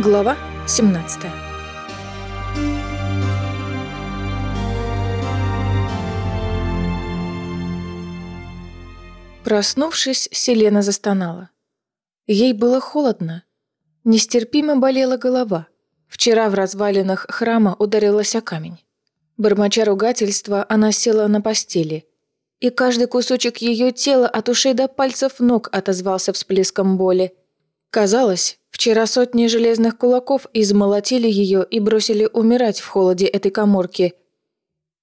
Глава 17 Проснувшись, Селена застонала. Ей было холодно. Нестерпимо болела голова. Вчера в развалинах храма ударилась о камень. Бормоча ругательства, она села на постели. И каждый кусочек ее тела от ушей до пальцев ног отозвался всплеском боли. Казалось, Вчера сотни железных кулаков измолотили ее и бросили умирать в холоде этой коморки.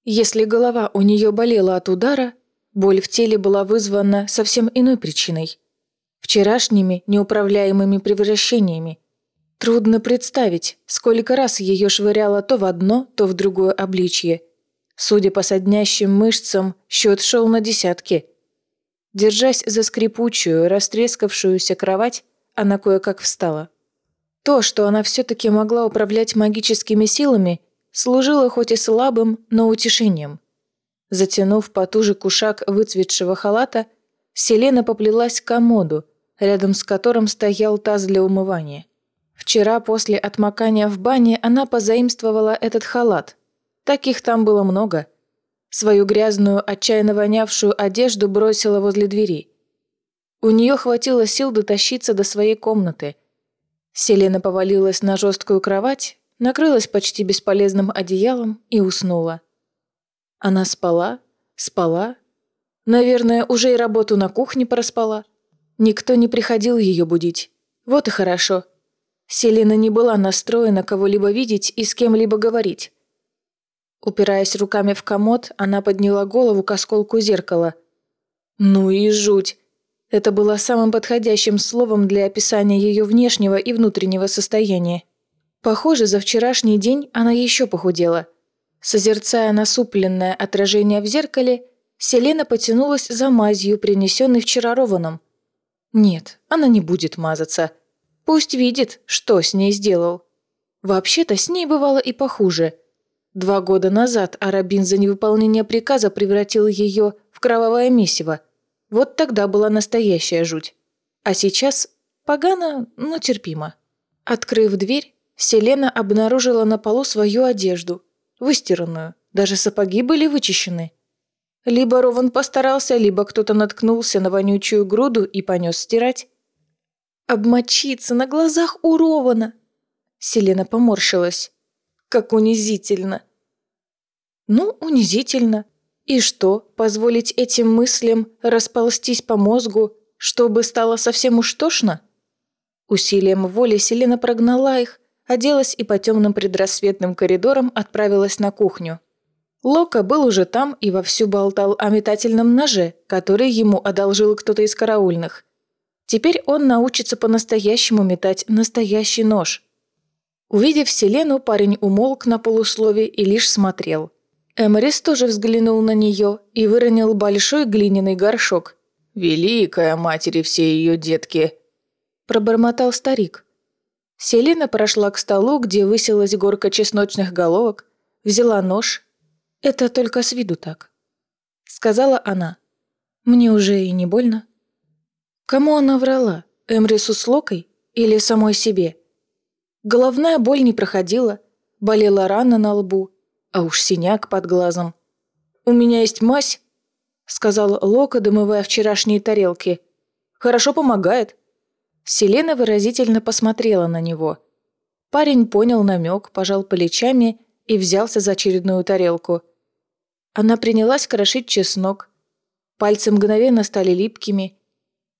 Если голова у нее болела от удара, боль в теле была вызвана совсем иной причиной. Вчерашними неуправляемыми превращениями. Трудно представить, сколько раз ее швыряло то в одно, то в другое обличье. Судя по соднящим мышцам, счет шел на десятки. Держась за скрипучую, растрескавшуюся кровать, она кое-как встала. То, что она все-таки могла управлять магическими силами, служило хоть и слабым, но утешением. Затянув потуже кушак выцветшего халата, Селена поплелась к комоду, рядом с которым стоял таз для умывания. Вчера после отмокания в бане она позаимствовала этот халат. Таких там было много. Свою грязную, отчаянно вонявшую одежду бросила возле двери. У нее хватило сил дотащиться до своей комнаты. Селена повалилась на жесткую кровать, накрылась почти бесполезным одеялом и уснула. Она спала, спала. Наверное, уже и работу на кухне проспала. Никто не приходил ее будить. Вот и хорошо. Селена не была настроена кого-либо видеть и с кем-либо говорить. Упираясь руками в комод, она подняла голову к осколку зеркала. Ну и жуть. Это было самым подходящим словом для описания ее внешнего и внутреннего состояния. Похоже, за вчерашний день она еще похудела. Созерцая насупленное отражение в зеркале, Селена потянулась за мазью, принесенной вчера Рованом. Нет, она не будет мазаться. Пусть видит, что с ней сделал. Вообще-то с ней бывало и похуже. Два года назад Арабин за невыполнение приказа превратил ее в кровавое месиво – вот тогда была настоящая жуть. А сейчас погано, но терпимо. Открыв дверь, Селена обнаружила на полу свою одежду, выстиранную, даже сапоги были вычищены. Либо Рован постарался, либо кто-то наткнулся на вонючую груду и понес стирать. Обмочиться на глазах у Рована. Селена поморщилась. Как унизительно. Ну, унизительно. И что, позволить этим мыслям расползтись по мозгу, чтобы стало совсем уж тошно? Усилием воли Селена прогнала их, оделась и по темным предрассветным коридорам отправилась на кухню. Лока был уже там и вовсю болтал о метательном ноже, который ему одолжил кто-то из караульных. Теперь он научится по-настоящему метать настоящий нож. Увидев Селену, парень умолк на полуслове и лишь смотрел – Эмрис тоже взглянул на нее и выронил большой глиняный горшок. «Великая матери все ее детки!» Пробормотал старик. Селена прошла к столу, где высилась горка чесночных головок, взяла нож. «Это только с виду так», — сказала она. «Мне уже и не больно». Кому она врала? Эмрису с Локой или самой себе? Головная боль не проходила, болела рана на лбу, а уж синяк под глазом. «У меня есть мазь», — сказал Лока, домывая вчерашние тарелки. «Хорошо помогает». Селена выразительно посмотрела на него. Парень понял намек, пожал плечами и взялся за очередную тарелку. Она принялась крошить чеснок. Пальцы мгновенно стали липкими.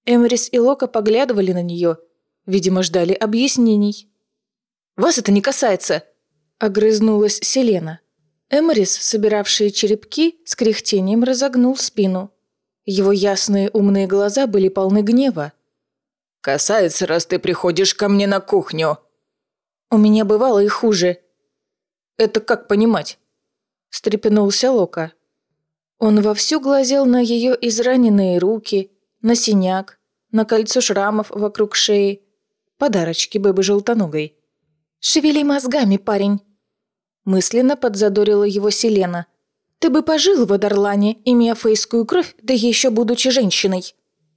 Эмрис и Лока поглядывали на нее, видимо, ждали объяснений. «Вас это не касается!» — огрызнулась Селена. Эмрис, собиравший черепки, с кряхтением разогнул спину. Его ясные умные глаза были полны гнева. «Касается, раз ты приходишь ко мне на кухню». «У меня бывало и хуже». «Это как понимать?» встрепенулся Лока. Он вовсю глазел на ее израненные руки, на синяк, на кольцо шрамов вокруг шеи. Подарочки быбы желтоногой. «Шевели мозгами, парень!» Мысленно подзадорила его Селена. «Ты бы пожил в Адарлане, имея фейскую кровь, да еще будучи женщиной».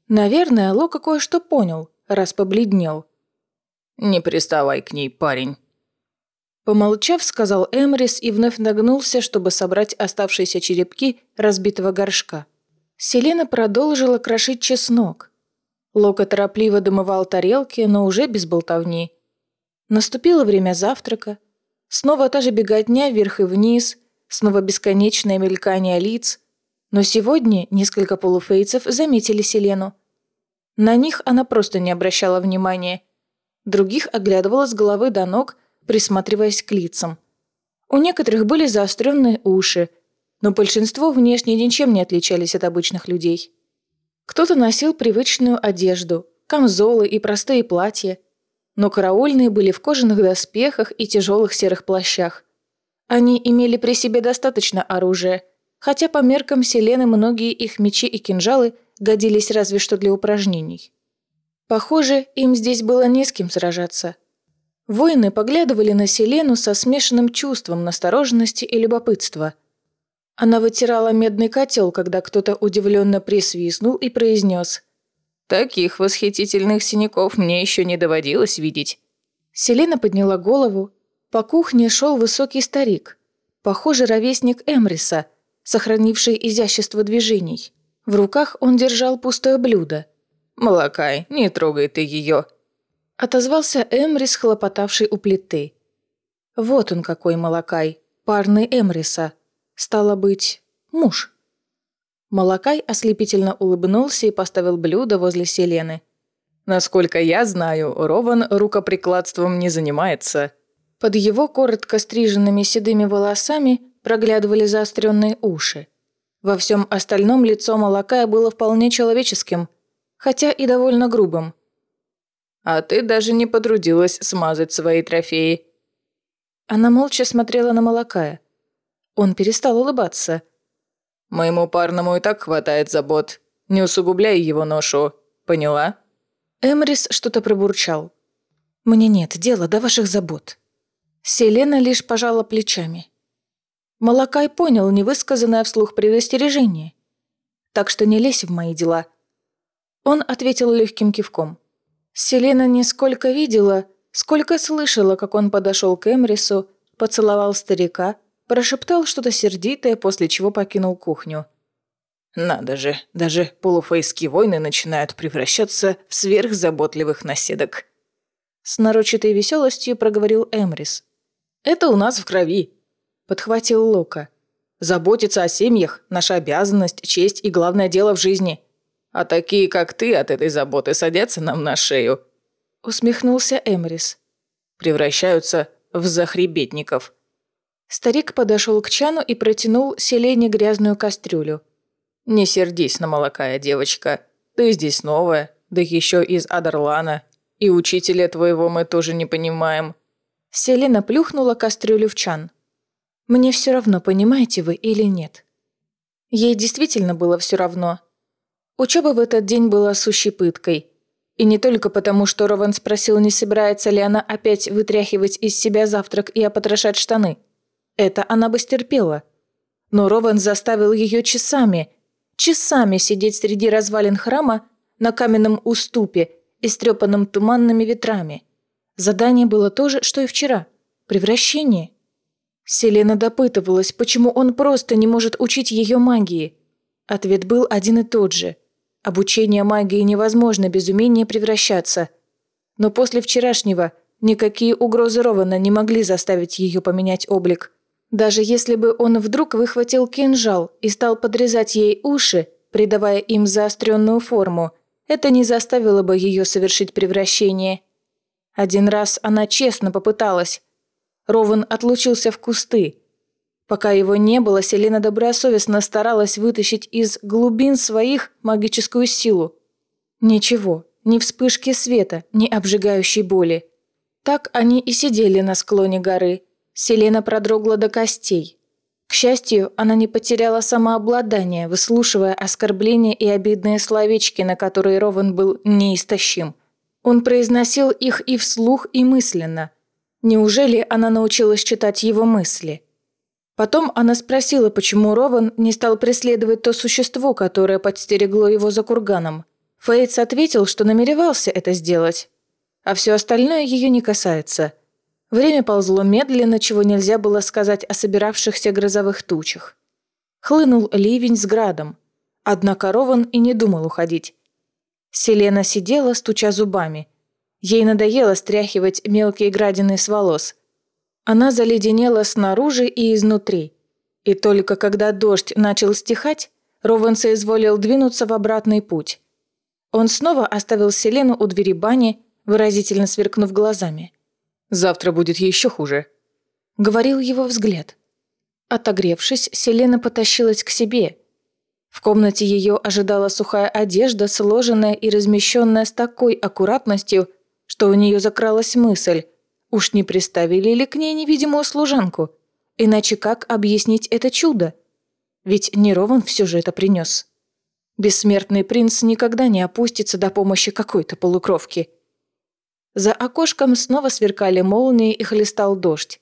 Наверное, Лока кое-что понял, раз побледнел. Не приставай к ней, парень. Помолчав, сказал Эмрис и вновь нагнулся, чтобы собрать оставшиеся черепки разбитого горшка. Селена продолжила крошить чеснок. Лока торопливо домывал тарелки, но уже без болтовни. Наступило время завтрака. Снова та же беготня вверх и вниз, снова бесконечное мелькание лиц. Но сегодня несколько полуфейцев заметили Селену. На них она просто не обращала внимания. Других оглядывала с головы до ног – присматриваясь к лицам. У некоторых были заостренные уши, но большинство внешне ничем не отличались от обычных людей. Кто-то носил привычную одежду, камзолы и простые платья, но караульные были в кожаных доспехах и тяжелых серых плащах. Они имели при себе достаточно оружия, хотя по меркам Селены многие их мечи и кинжалы годились разве что для упражнений. Похоже, им здесь было не с кем сражаться – Воины поглядывали на Селену со смешанным чувством настороженности и любопытства. Она вытирала медный котел, когда кто-то удивленно присвистнул и произнес «Таких восхитительных синяков мне еще не доводилось видеть». Селена подняла голову. По кухне шел высокий старик, похожий ровесник Эмриса, сохранивший изящество движений. В руках он держал пустое блюдо. «Молокай, не трогай ты ее», Отозвался Эмрис, хлопотавший у плиты. Вот он какой Малакай, парный Эмриса. Стало быть, муж. Малакай ослепительно улыбнулся и поставил блюдо возле Селены. «Насколько я знаю, Рован рукоприкладством не занимается». Под его коротко стриженными седыми волосами проглядывали заостренные уши. Во всем остальном лицо Малакая было вполне человеческим, хотя и довольно грубым – а ты даже не потрудилась смазать свои трофеи». Она молча смотрела на Малакая. Он перестал улыбаться. «Моему парному и так хватает забот. Не усугубляй его ношу. Поняла?» Эмрис что-то пробурчал. «Мне нет дела до ваших забот». Селена лишь пожала плечами. Малакай понял невысказанное вслух предостережение. «Так что не лезь в мои дела». Он ответил легким кивком. Селена не сколько видела, сколько слышала, как он подошел к Эмрису, поцеловал старика, прошептал что-то сердитое, после чего покинул кухню. «Надо же, даже полуфейские войны начинают превращаться в сверхзаботливых наседок». С нарочатой веселостью проговорил Эмрис. «Это у нас в крови», — подхватил Лока. «Заботиться о семьях – наша обязанность, честь и главное дело в жизни. А такие, как ты, от этой заботы садятся нам на шею». Усмехнулся Эмрис. «Превращаются в захребетников». Старик подошел к чану и протянул Селене грязную кастрюлю. «Не сердись на молокая, девочка. Ты здесь новая, да еще из Адерлана. И учителя твоего мы тоже не понимаем». Селена плюхнула кастрюлю в чан. «Мне все равно, понимаете вы или нет». Ей действительно было все равно, Учеба в этот день была сущей пыткой. И не только потому, что Рован спросил, не собирается ли она опять вытряхивать из себя завтрак и опотрошать штаны. Это она бы стерпела. Но Рован заставил ее часами, часами сидеть среди развалин храма на каменном уступе, истрепанном туманными ветрами. Задание было то же, что и вчера. Превращение. Селена допытывалась, почему он просто не может учить ее магии. Ответ был один и тот же – Обучение магии невозможно без умения превращаться. Но после вчерашнего никакие угрозы Рована не могли заставить ее поменять облик. Даже если бы он вдруг выхватил кинжал и стал подрезать ей уши, придавая им заостренную форму, это не заставило бы ее совершить превращение. Один раз она честно попыталась. Рован отлучился в кусты, Пока его не было, Селена добросовестно старалась вытащить из глубин своих магическую силу. Ничего, ни вспышки света, ни обжигающей боли. Так они и сидели на склоне горы. Селена продрогла до костей. К счастью, она не потеряла самообладание, выслушивая оскорбления и обидные словечки, на которые Рован был неистощим. Он произносил их и вслух, и мысленно. Неужели она научилась читать его мысли? Потом она спросила, почему Рован не стал преследовать то существо, которое подстерегло его за курганом. Фейтс ответил, что намеревался это сделать. а все остальное ее не касается. Время ползло медленно, чего нельзя было сказать о собиравшихся грозовых тучах. Хлынул ливень с градом. Однако Рован и не думал уходить. Селена сидела, стуча зубами. Ей надоело стряхивать мелкие градины с волос. Она заледенела снаружи и изнутри. И только когда дождь начал стихать, Рован соизволил двинуться в обратный путь. Он снова оставил Селену у двери бани, выразительно сверкнув глазами. «Завтра будет еще хуже», — говорил его взгляд. Отогревшись, Селена потащилась к себе. В комнате ее ожидала сухая одежда, сложенная и размещенная с такой аккуратностью, что у нее закралась мысль, уж не приставили ли к ней невидимую служанку? Иначе как объяснить это чудо? Ведь не Рован все же это принес. Бессмертный принц никогда не опустится до помощи какой-то полукровки. За окошком снова сверкали молнии и хлестал дождь.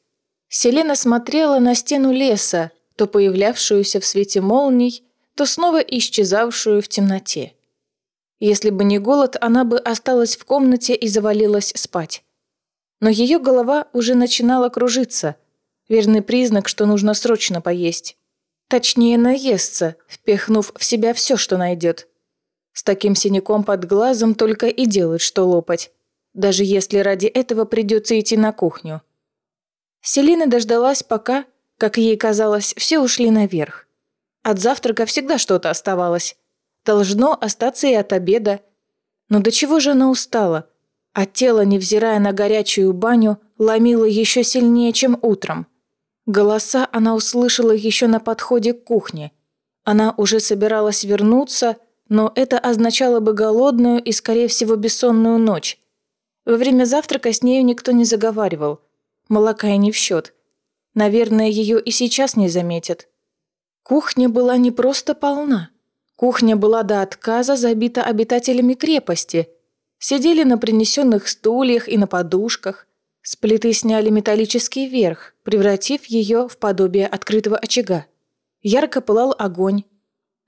Селена смотрела на стену леса, то появлявшуюся в свете молний, то снова исчезавшую в темноте. Если бы не голод, она бы осталась в комнате и завалилась спать. Но ее голова уже начинала кружиться. Верный признак, что нужно срочно поесть. Точнее, наесться, впихнув в себя все, что найдет. С таким синяком под глазом только и делает, что лопать. Даже если ради этого придется идти на кухню. Селина дождалась пока, как ей казалось, все ушли наверх. От завтрака всегда что-то оставалось. Должно остаться и от обеда. Но до чего же она устала? А тело, невзирая на горячую баню, ломило еще сильнее, чем утром. Голоса она услышала еще на подходе к кухне. Она уже собиралась вернуться, но это означало бы голодную и, скорее всего, бессонную ночь. Во время завтрака с нею никто не заговаривал. Молока и не в счет. Наверное, ее и сейчас не заметят. Кухня была не просто полна. Кухня была до отказа забита обитателями крепости. Сидели на принесенных стульях и на подушках. С плиты сняли металлический верх, превратив ее в подобие открытого очага. Ярко пылал огонь.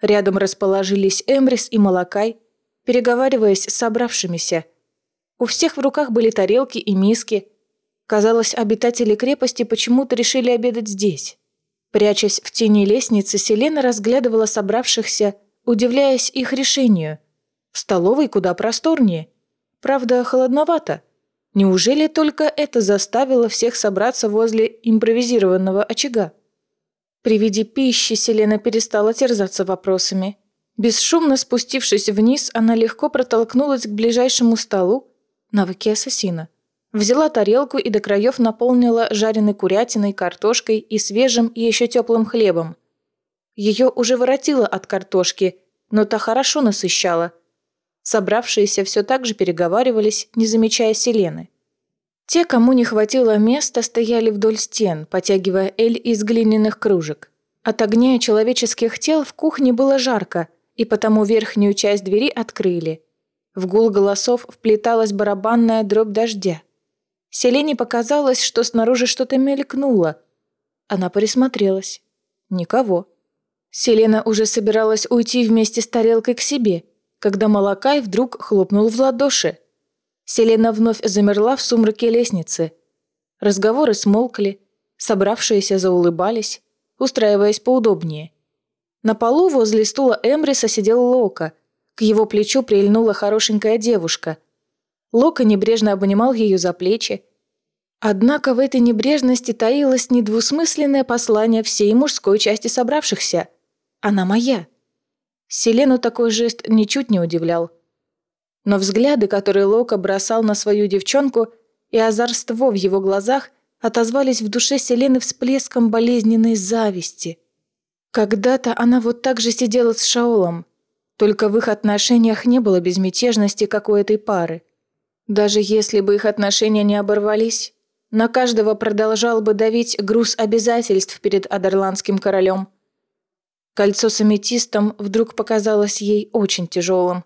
Рядом расположились Эмрис и Малакай, переговариваясь с собравшимися. У всех в руках были тарелки и миски. Казалось, обитатели крепости почему-то решили обедать здесь. Прячась в тени лестницы, Селена разглядывала собравшихся, удивляясь их решению. В столовой куда просторнее. Правда, холодновато. Неужели только это заставило всех собраться возле импровизированного очага? При виде пищи Селена перестала терзаться вопросами. Бесшумно спустившись вниз, она легко протолкнулась к ближайшему столу, навыки ассасина. Взяла тарелку и до краев наполнила жареной курятиной, картошкой и свежим и еще теплым хлебом. Ее уже воротило от картошки, но та хорошо насыщала – Собравшиеся все так же переговаривались, не замечая Селены. Те, кому не хватило места, стояли вдоль стен, потягивая эль из глиняных кружек. От огня человеческих тел в кухне было жарко, и потому верхнюю часть двери открыли. В гул голосов вплеталась барабанная дробь дождя. Селене показалось, что снаружи что-то мелькнуло. Она присмотрелась. Никого. Селена уже собиралась уйти вместе с тарелкой к себе – когда Малакай вдруг хлопнул в ладоши. Селена вновь замерла в сумраке лестницы. Разговоры смолкли, собравшиеся заулыбались, устраиваясь поудобнее. На полу возле стула Эмриса сидел Лока. К его плечу прильнула хорошенькая девушка. Лока небрежно обнимал ее за плечи. Однако в этой небрежности таилось недвусмысленное послание всей мужской части собравшихся. «Она моя». Селену такой жест ничуть не удивлял. Но взгляды, которые Лока бросал на свою девчонку, и озорство в его глазах отозвались в душе Селены всплеском болезненной зависти. Когда-то она вот так же сидела с Шаолом, только в их отношениях не было безмятежности, как у этой пары. Даже если бы их отношения не оборвались, на каждого продолжал бы давить груз обязательств перед Адерландским королем. Кольцо с аметистом вдруг показалось ей очень тяжелым.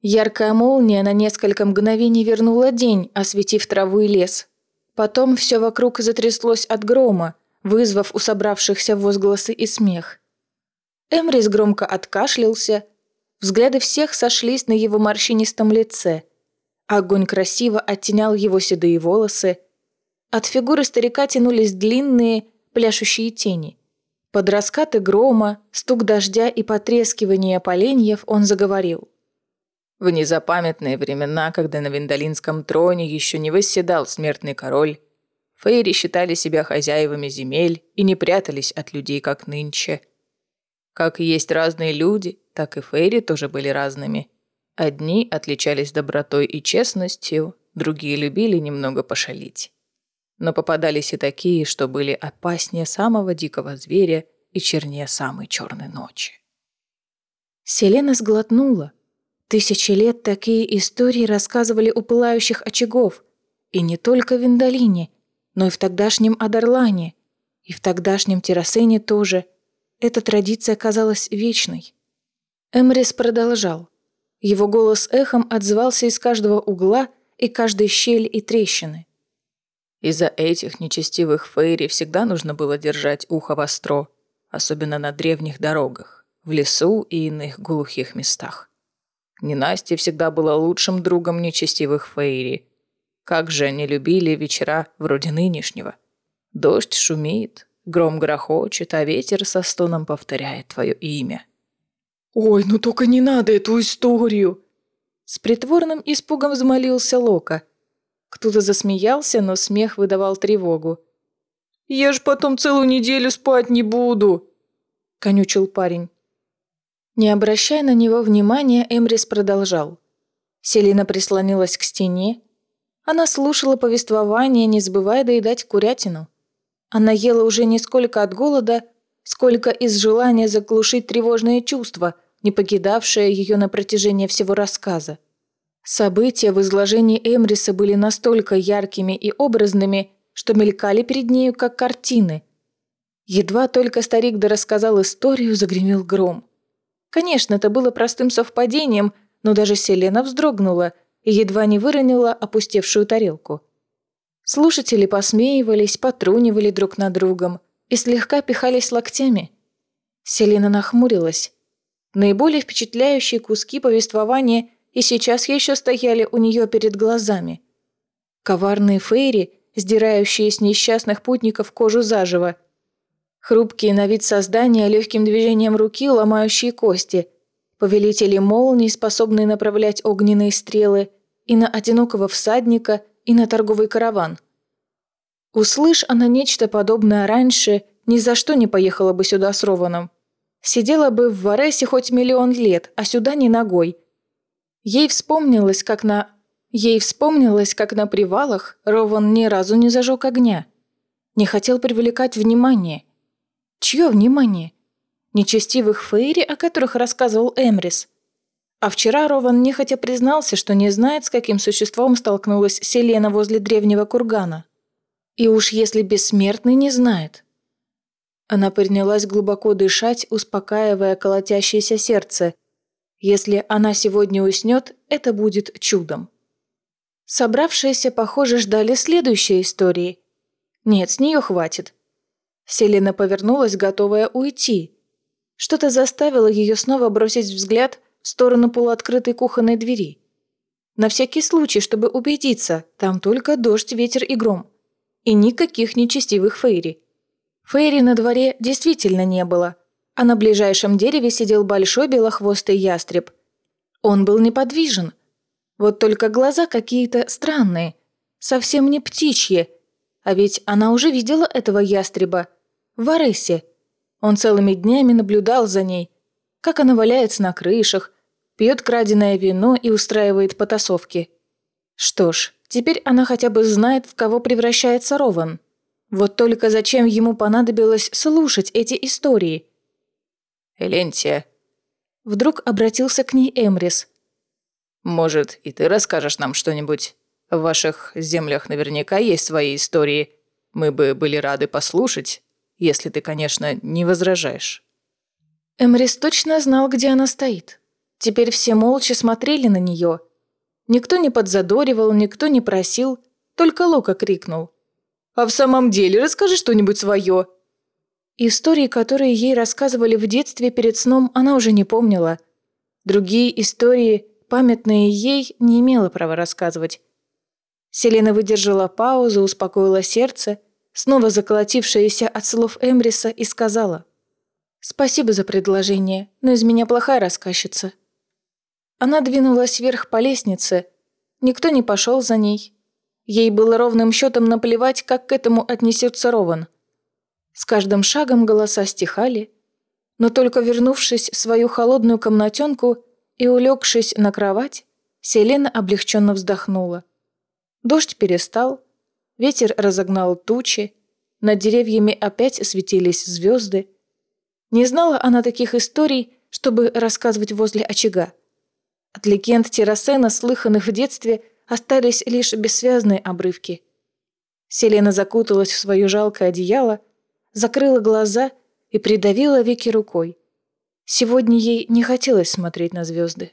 Яркая молния на несколько мгновений вернула день, осветив траву и лес. Потом все вокруг затряслось от грома, вызвав у собравшихся возгласы и смех. Эмрис громко откашлялся. Взгляды всех сошлись на его морщинистом лице. Огонь красиво оттенял его седые волосы. От фигуры старика тянулись длинные, пляшущие тени. Под раскаты грома, стук дождя и потрескивание поленьев он заговорил. В незапамятные времена, когда на Виндалинском троне еще не восседал смертный король, фейри считали себя хозяевами земель и не прятались от людей, как нынче. Как есть разные люди, так и фейри тоже были разными. Одни отличались добротой и честностью, другие любили немного пошалить. Но попадались и такие, что были опаснее самого дикого зверя и чернее самой черной ночи. Селена сглотнула. Тысячи лет такие истории рассказывали у пылающих очагов. И не только в Виндалине, но и в тогдашнем Адарлане. И в тогдашнем Террасене тоже. Эта традиция казалась вечной. Эмрис продолжал. Его голос эхом отзывался из каждого угла и каждой щели и трещины. Из-за этих нечестивых фейри всегда нужно было держать ухо востро, особенно на древних дорогах, в лесу и иных глухих местах. Ненастье всегда была лучшим другом нечестивых фейри. Как же они любили вечера вроде нынешнего. Дождь шумит, гром грохочет, а ветер со стоном повторяет твое имя. «Ой, ну только не надо эту историю!» С притворным испугом взмолился Лока. Кто-то засмеялся, но смех выдавал тревогу. «Я ж потом целую неделю спать не буду!» — конючил парень. Не обращая на него внимания, Эмрис продолжал. Селина прислонилась к стене. Она слушала повествование, не забывая доедать курятину. Она ела уже не сколько от голода, сколько из желания заглушить тревожные чувства — не покидавшая ее на протяжении всего рассказа. События в изложении Эмриса были настолько яркими и образными, что мелькали перед нею как картины. Едва только старик дорассказал историю, загремел гром. Конечно, это было простым совпадением, но даже Селена вздрогнула и едва не выронила опустевшую тарелку. Слушатели посмеивались, потрунивали друг над другом и слегка пихались локтями. Селена нахмурилась. Наиболее впечатляющие куски повествования и сейчас еще стояли у нее перед глазами. Коварные фейри, сдирающие с несчастных путников кожу заживо. Хрупкие на вид создания легким движением руки, ломающие кости. Повелители молний, способные направлять огненные стрелы и на одинокого всадника, и на торговый караван. Услышь она нечто подобное раньше, ни за что не поехала бы сюда с Рованом. Сидела бы в Варесе хоть миллион лет, а сюда не ногой. Ей вспомнилось, как на... Ей вспомнилось, как на привалах Рован ни разу не зажег огня. Не хотел привлекать внимание. Чье внимание? Нечестивых фейри, о которых рассказывал Эмрис. А вчера Рован нехотя признался, что не знает, с каким существом столкнулась Селена возле древнего кургана. И уж если бессмертный не знает, она принялась глубоко дышать, успокаивая колотящееся сердце. Если она сегодня уснет, это будет чудом. Собравшиеся, похоже, ждали следующей истории. Нет, с нее хватит. Селена повернулась, готовая уйти. Что-то заставило ее снова бросить взгляд сторону полуоткрытой кухонной двери. На всякий случай, чтобы убедиться, там только дождь, ветер и гром. И никаких нечестивых фейри. Фейри на дворе действительно не было, а на ближайшем дереве сидел большой белохвостый ястреб. Он был неподвижен. Вот только глаза какие-то странные, совсем не птичьи. А ведь она уже видела этого ястреба. В Аресе. Он целыми днями наблюдал за ней, как она валяется на крышах, пьет краденое вино и устраивает потасовки. Что ж, теперь она хотя бы знает, в кого превращается Рован. Вот только зачем ему понадобилось слушать эти истории? «Элентия». Вдруг обратился к ней Эмрис. «Может, и ты расскажешь нам что-нибудь? В ваших землях наверняка есть свои истории. Мы бы были рады послушать, если ты, конечно, не возражаешь». Эмрис точно знал, где она стоит. Теперь все молча смотрели на нее. Никто не подзадоривал, никто не просил, только Лока крикнул – а в самом деле, расскажи что-нибудь свое». Истории, которые ей рассказывали в детстве перед сном, она уже не помнила. Другие истории памятное ей, не имела права рассказывать. Селена выдержала паузу, успокоила сердце, снова заколотившееся от слов Эмриса, и сказала «Спасибо за предложение, но из меня плохая рассказчица». Она двинулась вверх по лестнице, никто не пошел за ней. Ей было ровным счетом наплевать, как к этому отнесется Рован. С каждым шагом голоса стихали, но только вернувшись в свою холодную комнатенку и улегшись на кровать, Селена облегченно вздохнула. Дождь перестал, ветер разогнал тучи, над деревьями опять светились звезды. Не знала она таких историй, чтобы рассказывать возле очага. От легенд Террасена, слыханных в детстве, остались лишь бессвязные обрывки. Селена закуталась в свое жалкое одеяло, закрыла глаза и придавила веки рукой. Сегодня ей не хотелось смотреть на звезды.